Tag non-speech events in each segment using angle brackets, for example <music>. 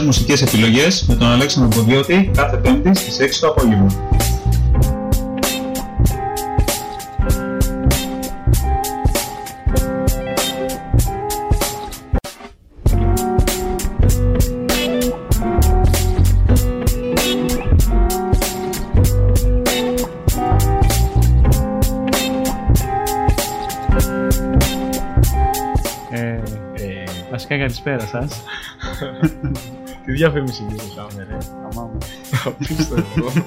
Ωραίες μουσικές επιλογές με τον Αλέξανδρο Ποδιώτη κάθε πέμπτη στις 6 το απόγευμα. Ε, βασικά καλησπέρα σας. <laughs> Τι διαφήμιση γυρίσαμε ρε. Αμά μου. Απίστευτο.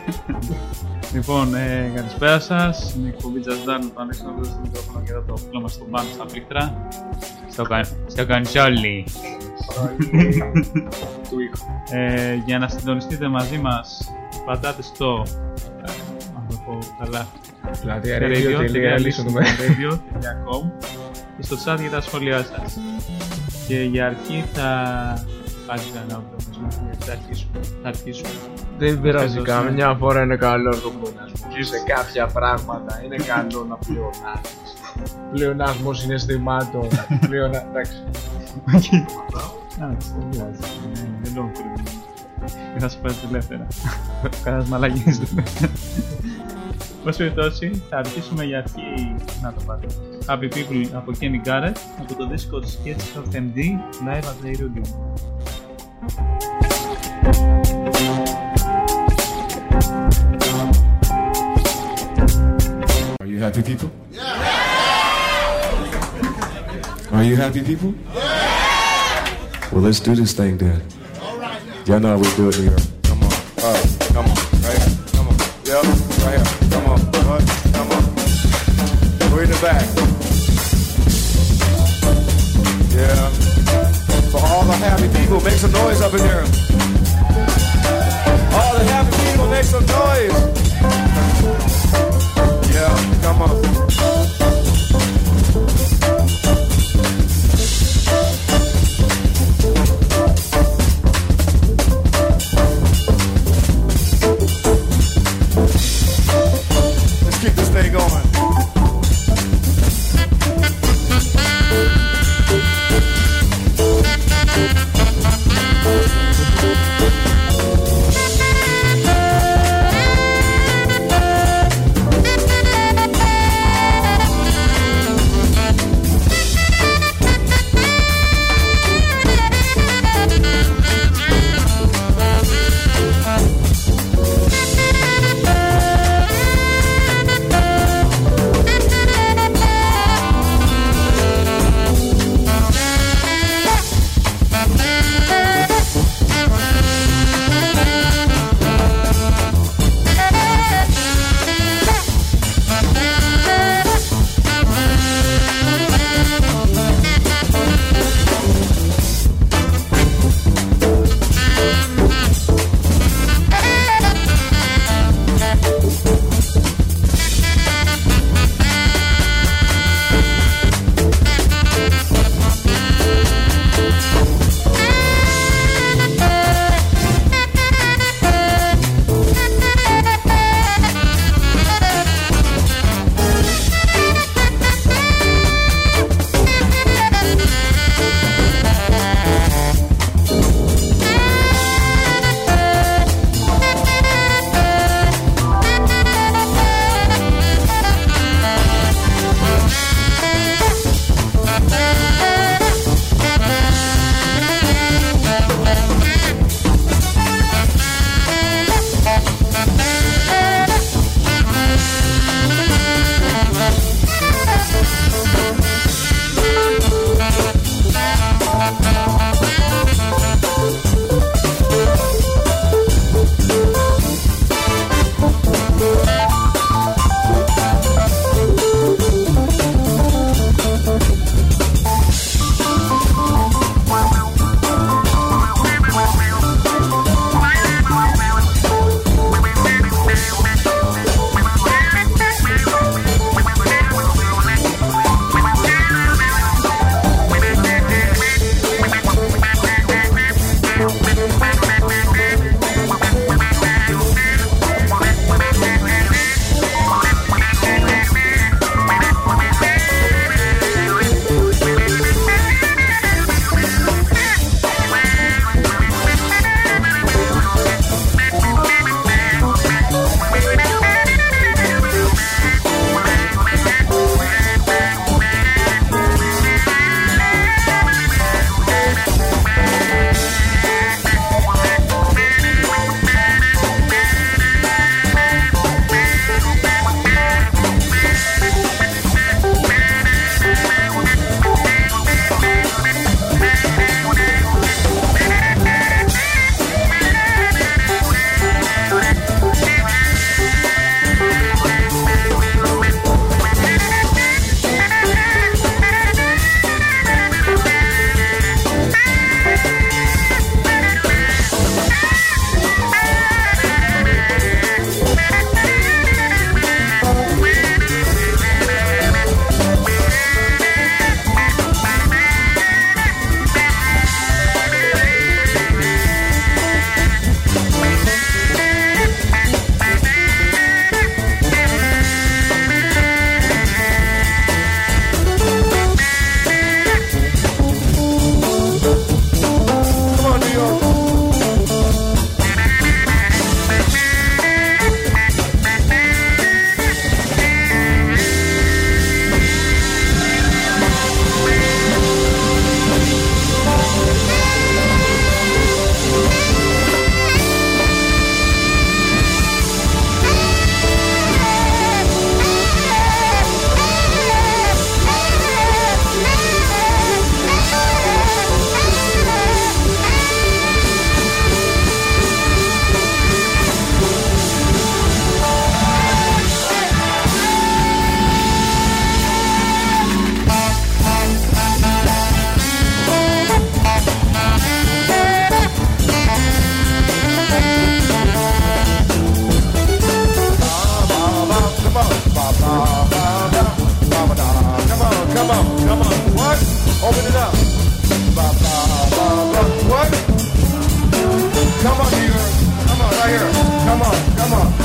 Λοιπόν, ε, καλησπέρα σας. Είναι η εκπομπή Just Dance με τον Αλέξανδρο στο μικρόφωνο και εδώ το φίλο μας στον μπάνο στα πλήκτρα. Στο, κα... στο κονσόλι. Του ήχου. Ε, για να συντονιστείτε μαζί μας, πατάτε στο... Ε, αν το πω καλά. Δηλαδή radio.listen.com radio.com και στο chat για τα σχόλιά σας. Και για αρχή θα... Πάλι κανένα automatisμό, γιατί θα αρχίσουμε. Θα αρχίσουμε. Δεν πειράζει Φέτος, καμιά φορά είναι καλό το πλεονασμό. Σε κάποια πράγματα είναι καλό να πλεονάσεις. Πλεονασμό συναισθημάτων. <laughs> Πλεονα... Εντάξει. Εντάξει, δεν πειράζει. Ε, Δεν το κρύβω. Δεν θα σου πάρει ελεύθερα. Κανένας μαλαγής δεν πέφτει. Πώς περιπτώσει, θα αρχίσουμε για αρχή να το πάτε. Happy People από Kenny Garrett από το δίσκο Sketch of MD Live at the Iridium. Are you happy people? Yeah. Are you happy people? Yeah. Well, let's do this thing then. All right. Y'all know how we do it here. Come on. All right. Come on. Right here. Come on. Yep. Right here. Come on. Right. Come on. We're in the back. Yeah. Happy people, make some noise up in here. All the happy people, make some noise. Yeah, come on.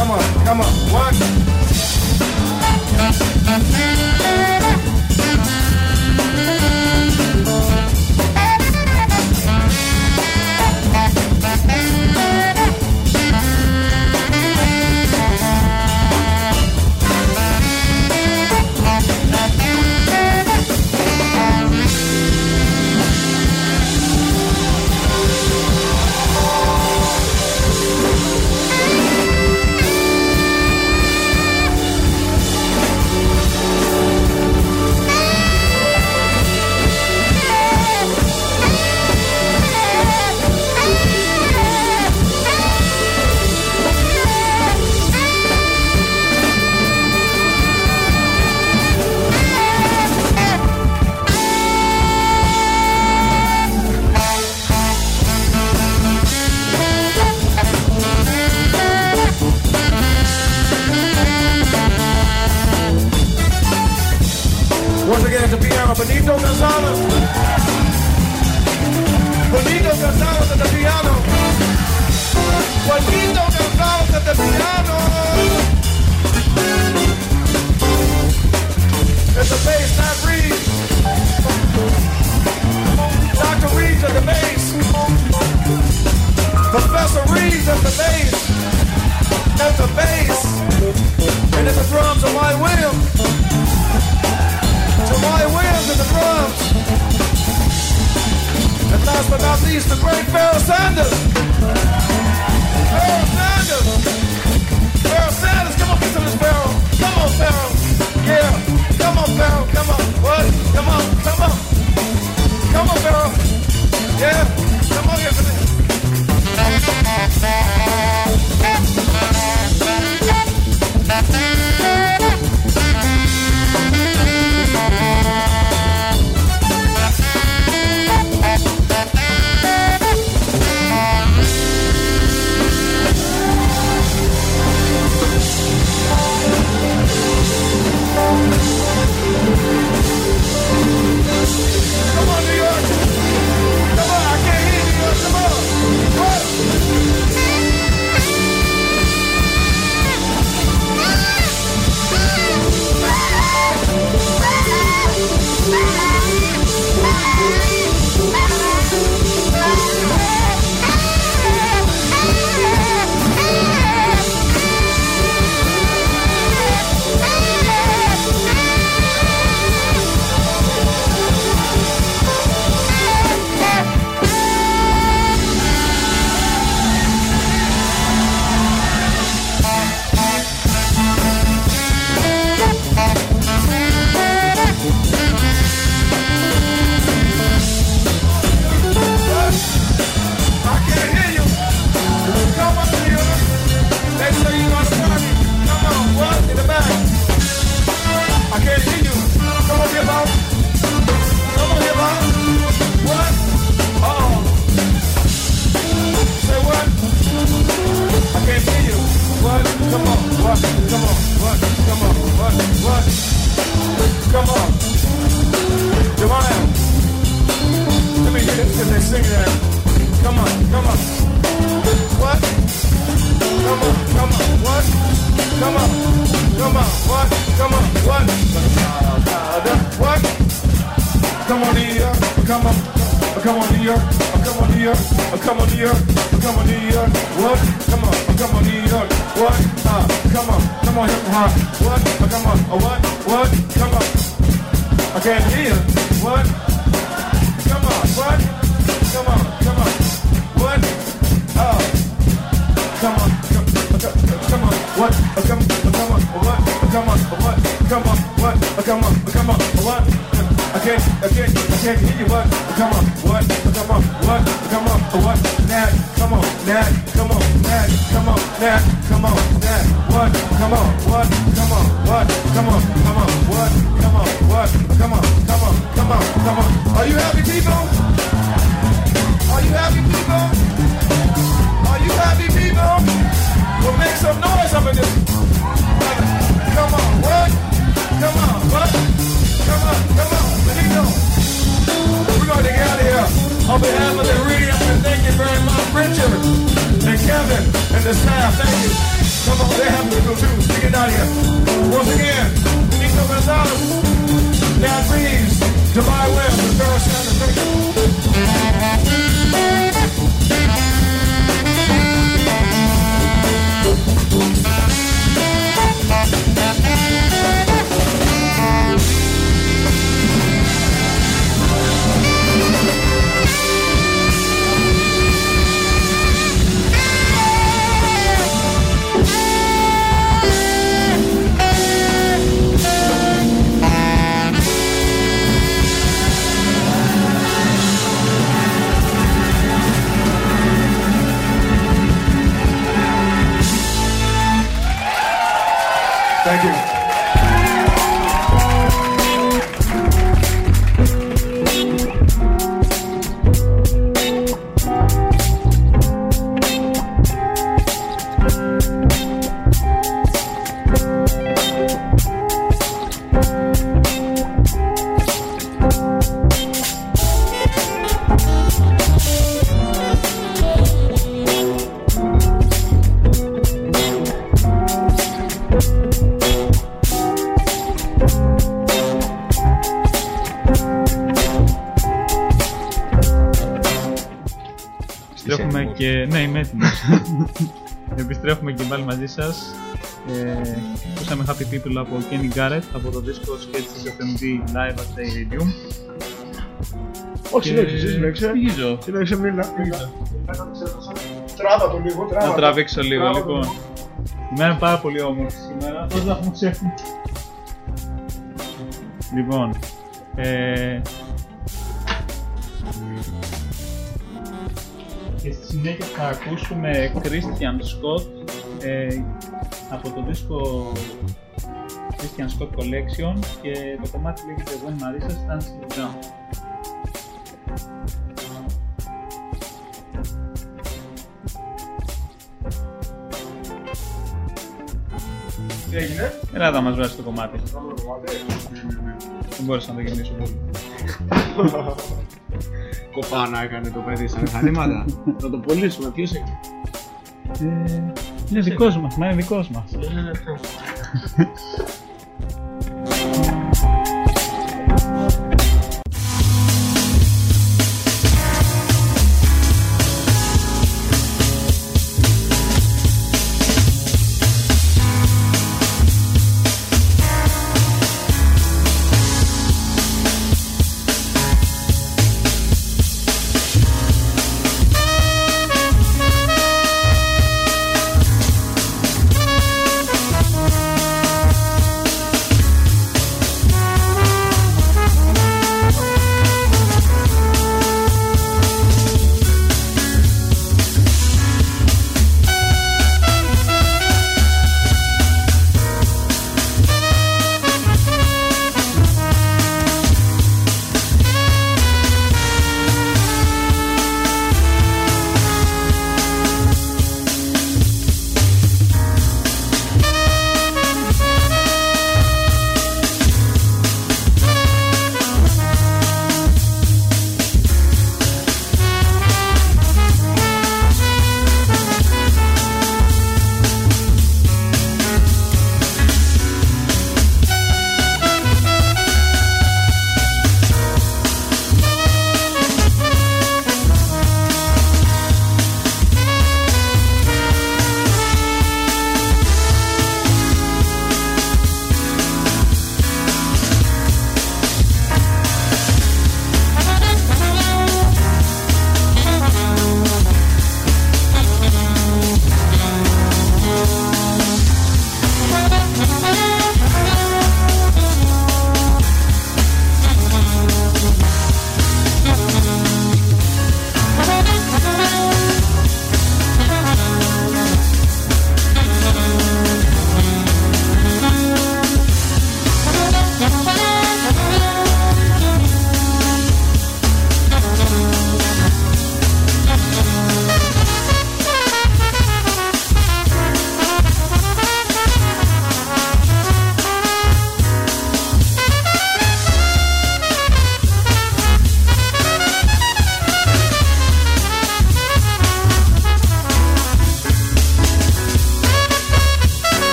Come on, come on. One. now, come on, now, come on, come on, what, come on, what, come on, what, come on, come on, what, come on, what, come on, come on, come on, come on. Are you happy people? Are you happy people? Are you happy people? Well make some noise up in this. Come on, what? Come on, what? Come on, come on, let me know. On behalf of the ingredients, thank you very much, Richard and Kevin and the staff. Thank you. Come on, they have to go too. Stick it down here. Once again, Nico Gonzalez, Dan Reeves, Jemai Webb, and Sarah Sanders. Thank you. Επιστρέφουμε και πάλι μαζί σας. Ε, ακούσαμε Happy People από Kenny Garrett από το δίσκο Sketch της FMD Live at the Iridium. Όχι, συνέχισε, συνέχισε. Συνεχίζω. Συνέχισε, μίλα. Τράβα το λίγο, τράβα. Να το. τραβήξω λίγο, Τράβα το λοιπόν. Η μέρα είναι πάρα πολύ όμορφη σήμερα. Πώς να μου ξέφυγε. Λοιπόν, ε, και στη συνέχεια θα ακούσουμε Christian Scott ε, από το δίσκο Christian Scott Collection και το κομμάτι λέγεται When Marisa Stands Still Down. Τι έγινε; Έλα θα μας βάζει το κομμάτι. Δεν μπόρεσα να το γεννήσω πολύ. <laughs> Κοπάνα έκανε το παιδί στα μηχανήματα. <laughs> Να το πωλήσουμε, ποιος είναι. Ε, είναι δικός μας, μα είναι δικός μας. <laughs>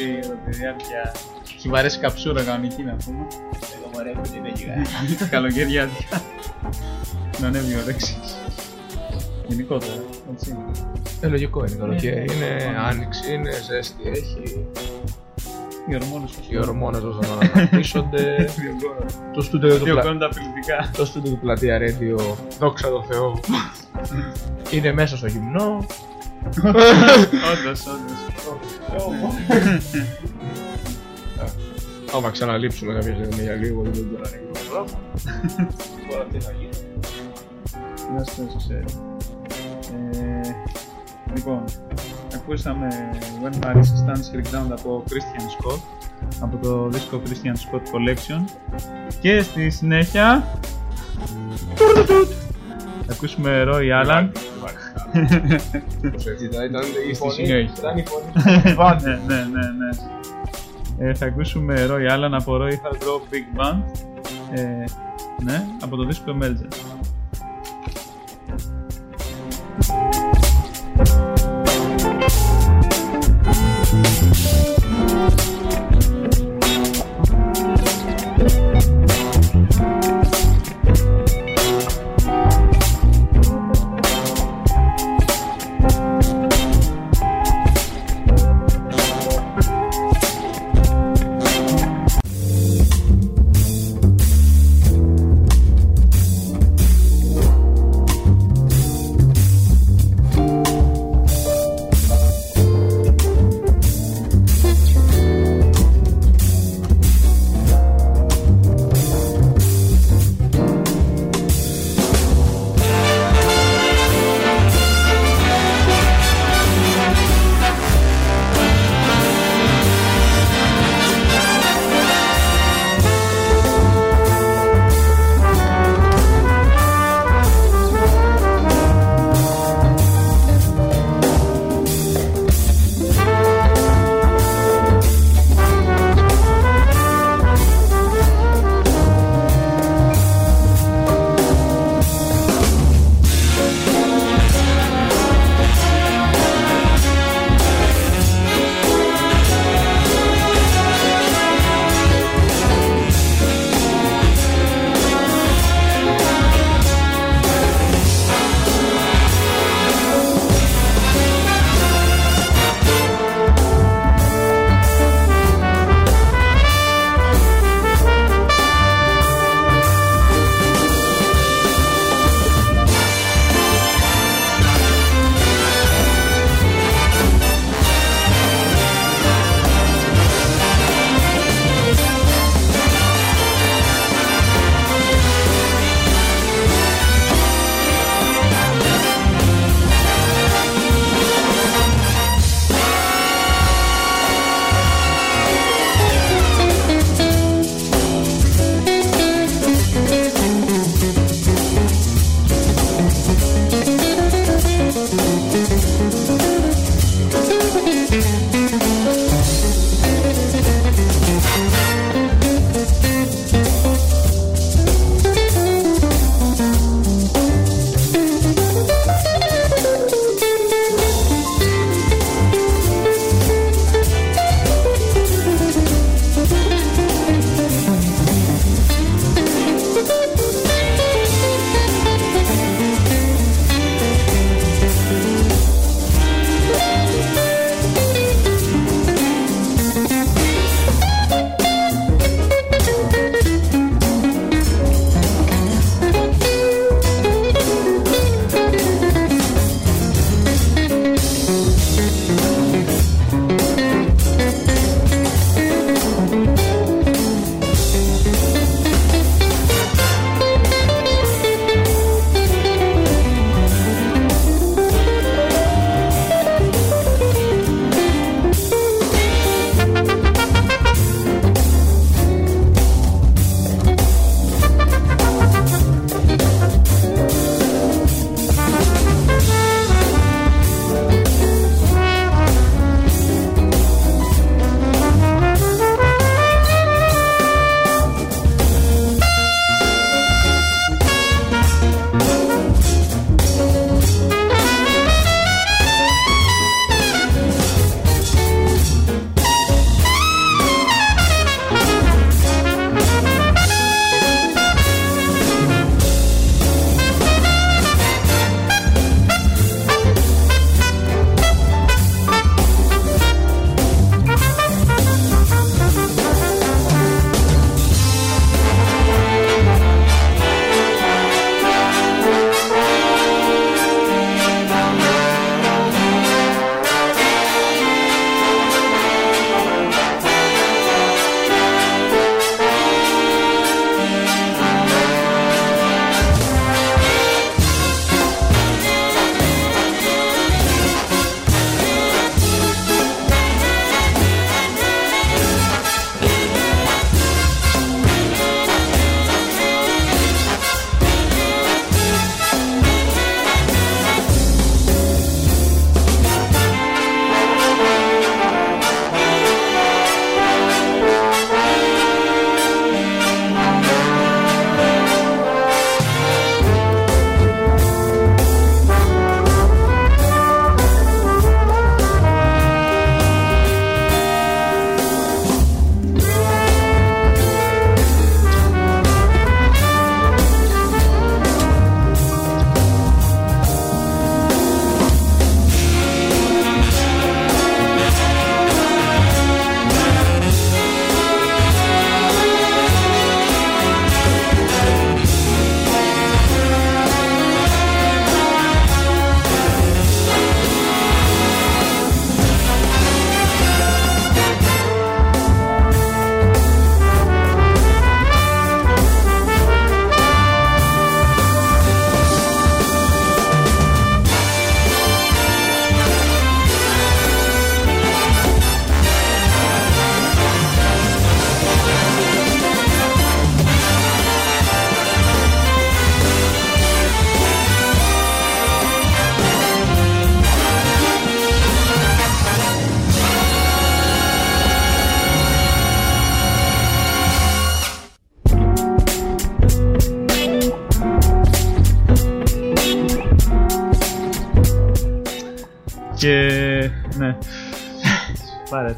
control εντάξει εδώ τη διάρκεια. Έχει βαρέσει καψούρα κανονική να πούμε. Εγώ βαρεύω την έγινε. <laughs> Καλοκαιριάτικα. Να ανέβει ο Ρέξης. Γενικότερα, έτσι. Ε, λογικό είναι καλοκαίρι. Είναι άνοιξη, είναι ζέστη, έχει Οι ορμόνες οι ορμόνες όσο να <laughs> αναπτύσσονται. το στούντιο του, πλα... Διωγγώνουν τα απειλητικά. το στούντιο του πλατεία Radio, δόξα τω Θεώ, <laughs> είναι μέσα στο γυμνό. Όντως, όντως. Άμα ξαναλείψουμε κάποια στιγμή για λίγο, δεν μπορεί να ανοίγουμε το μικρόφωνο. Τώρα τι θα γίνει. Να σου πω σε ε, Λοιπόν, ακούσαμε When Paris Stands Her Ground από Christian Scott από το δίσκο Christian Scott Collection. Και στη συνέχεια θα ακούσουμε Roy Allen Έτσι ήταν, ήταν η Στη φωνή. συνέχεια. Ήταν η φωνή. ναι, ναι, ναι, ναι. Ε, θα ακούσουμε Roy Allen από Roy Hard Rock Big Band ε, ναι, από το δίσκο Emergence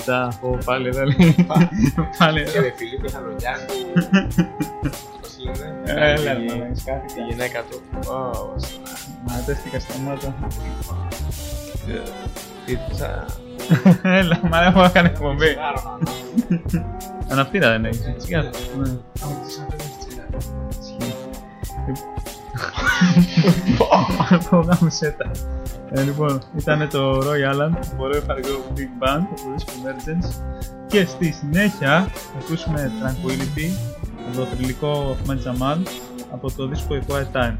Πάρε τα. Ω, πάλι εδώ λέει. <laughs> Πάλι Και εδώ. ρε Φιλίππη Χαλογιάκου. <laughs> Πώς λένε; Έλα, Η- ρε, έχεις κάτι. Τη γυναίκα του. Ω, Μα τέστηκα στα μάτια. Πίτσα. <laughs> Έλα, μα δεν έχω κάνει εκπομπή. Αναπτήρα δεν έχεις. έτσι κι άλλο. Ναι. Από γάμισε τα. Ε, λοιπόν, ήταν το Roy Allen από Roy Hargrove Big Band από το δίσκο Emergence και στη συνέχεια θα ακούσουμε Tranquility από το θρηλυκό Ahmed Jamal από το δίσκο A Quiet Time.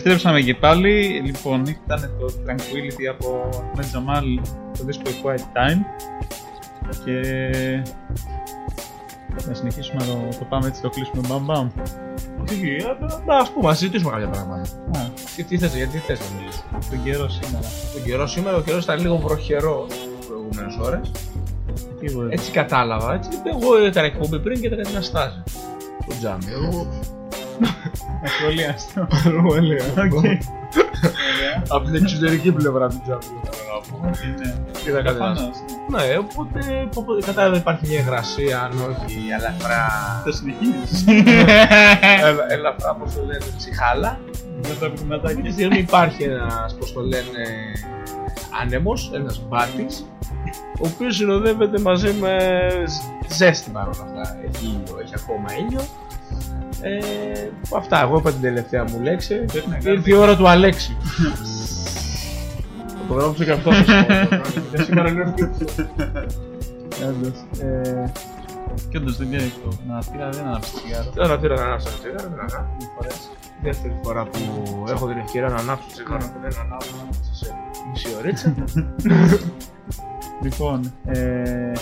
Επιστρέψαμε και πάλι. Λοιπόν, ήταν το Tranquility από Ahmed Jamal, το δίσκο Quiet Time. Και να συνεχίσουμε να το, το πάμε έτσι, το κλείσουμε μπαμ μπαμ. Τι, α ας πούμε, να συζητήσουμε κάποια πράγματα. Α, Τι, τι θες, γιατί θες να μιλήσεις; τον καιρό σήμερα. Τον καιρό σήμερα, ο καιρός ήταν λίγο βροχερό τις προηγούμενες ώρες. Τίποτα. Έτσι κατάλαβα, έτσι. Εγώ έκανα εκπομπή πριν και ήταν κάτι να στάζει. Το τζάμι. Εγώ. Ασχολίαστο. Εγώ έλεγα. Οκ. Από την εξωτερική πλευρά του τζάμι. Ναι. Τι θα Προφανώς, κατεβάσω. ναι. Ναι, οπότε, οπότε κατάλαβα υπάρχει μια υγρασία, αν όχι ελαφρά. Το συνεχίζεις. ελα- ελαφρά, πώς το λένε, ψυχάλα. Με τα Αυτή τη πυγματάκια. στιγμή υπάρχει ένας, πώς το λένε, άνεμος, ένας μπάτης, ο οποίος συνοδεύεται μαζί με ζ- ζέστη παρόλα αυτά. Έχει ήλιο, έχει ακόμα ήλιο. Ε, αυτά, εγώ είπα την τελευταία μου λέξη. Πρέπει να κάνουμε- Ήρθε η ώρα του Αλέξη. Θα το γράψω και αυτό. Για σήμερα είναι πιο Όντως. Ε, Και όντως δεν κάνει αυτό. Να φύγα δεν ανάψει τσιγάρο. Τώρα πήρα να ανάψω ένα τσιγάρο, δεν ανάψω. Δύο φορές. Δεύτερη φορά που έχω την ευκαιρία να ανάψω τσιγάρο και δεν ανάψω μέσα σε μισή ωρίτσα. <laughs> Λοιπόν, ε,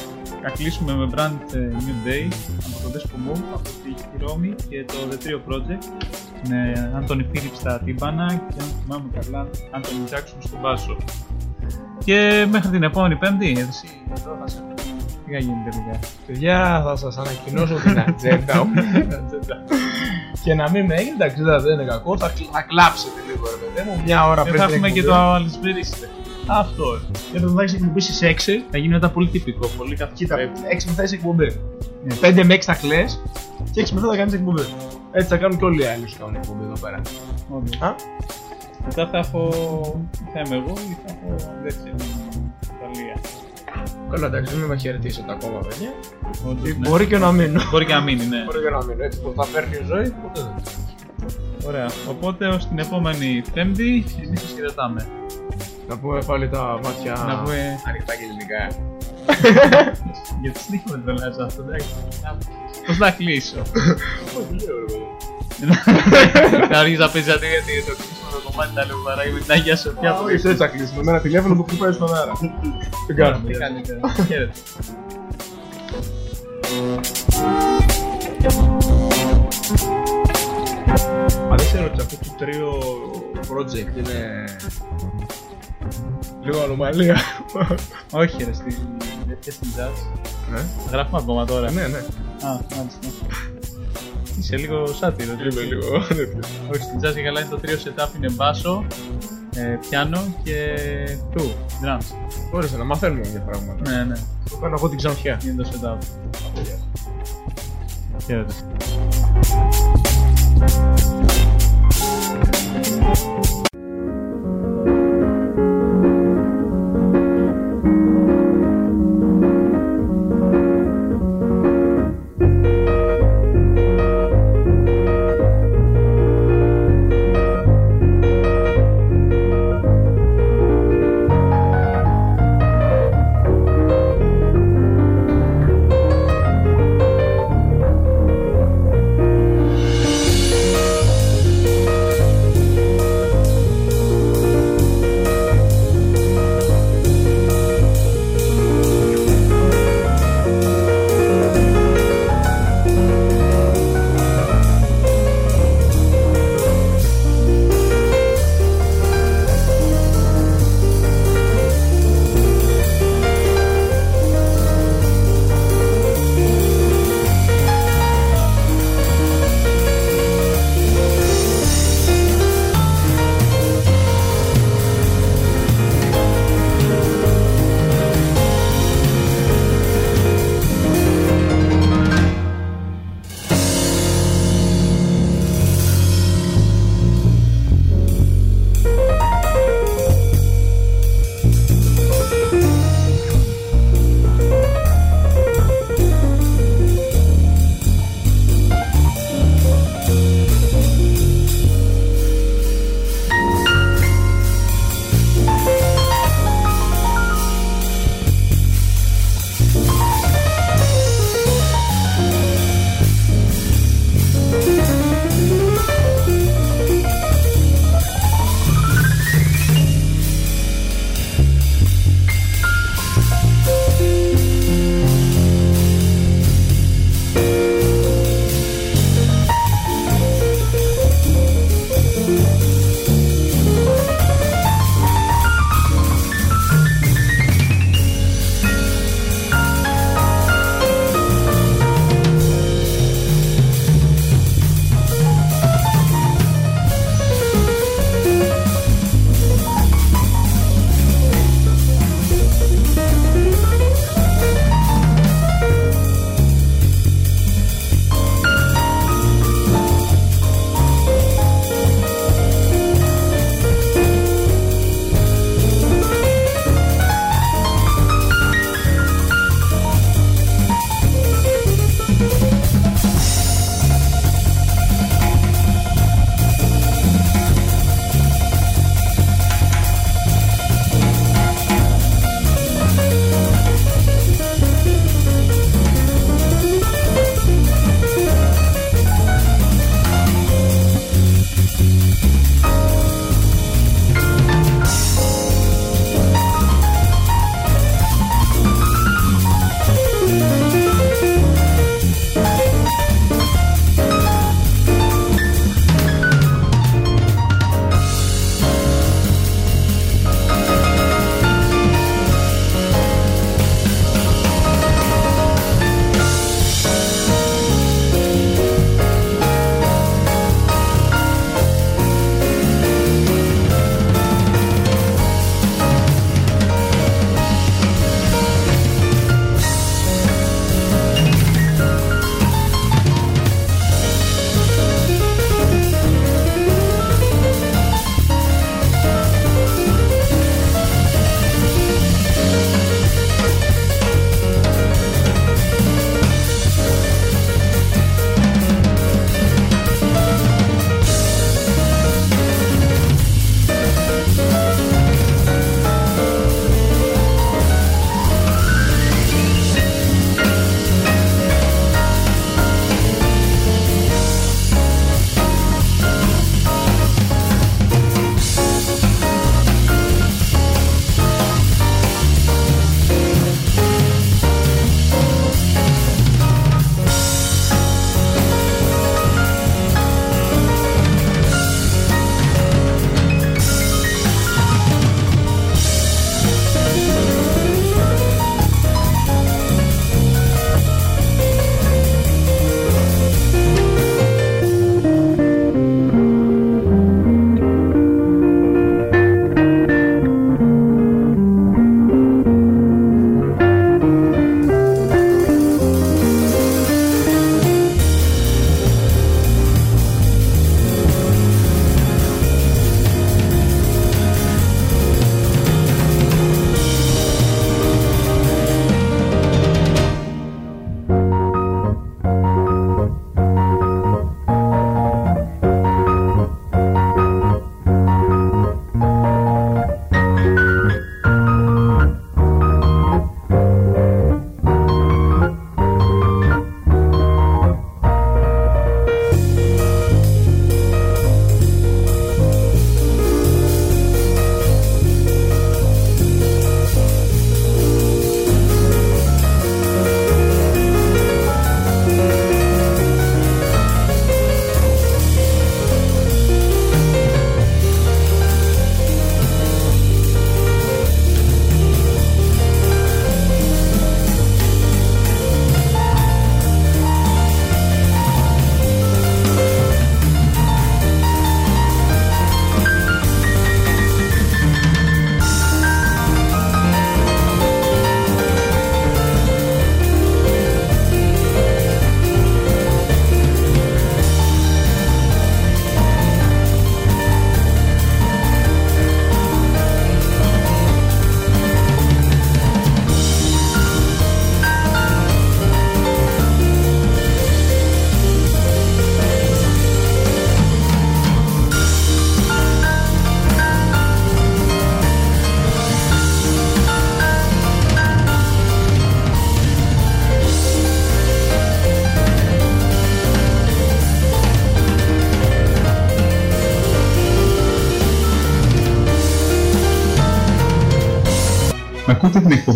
θα κλείσουμε με Brand ε, New Day από το Despo Move, από τη Ρώμη και το The Trio Project με Anthony Phillips στα τύμπανα και αν θυμάμαι καλά Anthony Jackson στο μπάσο. Και μέχρι την επόμενη πέμπτη, εσύ εδώ θα σε τι θα γίνει τελικά. Παιδιά, θα σας ανακοινώσω την ατζέντα μου. <laughs> και να μην με έγινε, εντάξει δεν είναι κακό, θα, κλ- θα κλάψετε λίγο ρε παιδί μου, μια ώρα Και πριν θα την έχουμε και εκπομπή. το Αλισβερίστε. Αυτό. Και θα έχεις εκπομπή στις 6. Θα γίνει μετά πολύ τυπικό, πολύ καθώς Κοίτα, πρέπει. 6 μετά είσαι εκπομπή. Ναι. 5 με 6 θα κλαις και 6 μετά θα κάνεις εκπομπή. Έτσι θα κάνουν και όλοι οι άλλοι σου κάνουν εκπομπή εδώ πέρα. Όντως. Α; Μετά θα έχω. θα είμαι εγώ ή θα έχω δεύτερη Ιταλία. Καλά, εντάξει, μην με χαιρετήσετε ακόμα, παιδιά. Όντως, ναι. Μπορεί και να μείνω. Μπορεί και να μείνει, ναι. Μπορεί και να μείνω. Έτσι που θα παίρνει η ζωή, ποτέ δεν. Ωραία. Οπότε ως την επόμενη Πέμπτη εμείς σας χαιρετάμε. Να πούμε πάλι τα μάτια Να πούμε. ανοιχτά και ελληνικά. <laughs> Γιατί συνέχεια με το λες αυτό, εντάξει. Πώς θα κλείσω; Όχι, λέω ρε παιδί. Να αρχίσεις να παίζεις αντί γιατί το κλείσιμο το κομμάτι τα λέω παράγει με την Αγία Σοφιά. Όχι, έτσι θα κλείσουμε. Με ένα τηλέφωνο που χτυπάει στον αέρα. Δεν κάνουμε. Τι κάνετε; Χαίρετε. Μα δεν ξέρω ότι αυτό το τρίο project είναι Λίγο ανομαλία. Όχι, ρε, στην τέτοια στην jazz. Ναι. Γράφουμε ακόμα τώρα. Ναι, ναι. Α, μάλιστα. Είσαι λίγο σάτυρο. Είμαι λίγο. Ναι, ναι. Όχι, στην jazz για καλά είναι το τρίο setup είναι μπάσο, ε, πιάνο και του, drums. Ωραία, να μαθαίνουμε για πράγματα. Ναι, ναι. Το κάνω εγώ την ξανθιά. Είναι το setup. Χαίρετε. Thank you.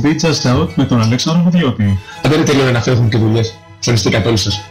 Εκπομπή Just Out με τον Αλέξανδρο Βουδιώτη. Αν δεν είναι τελειώνει να φεύγουν και δουλειές. Ψωνιστήκατε όλοι σας.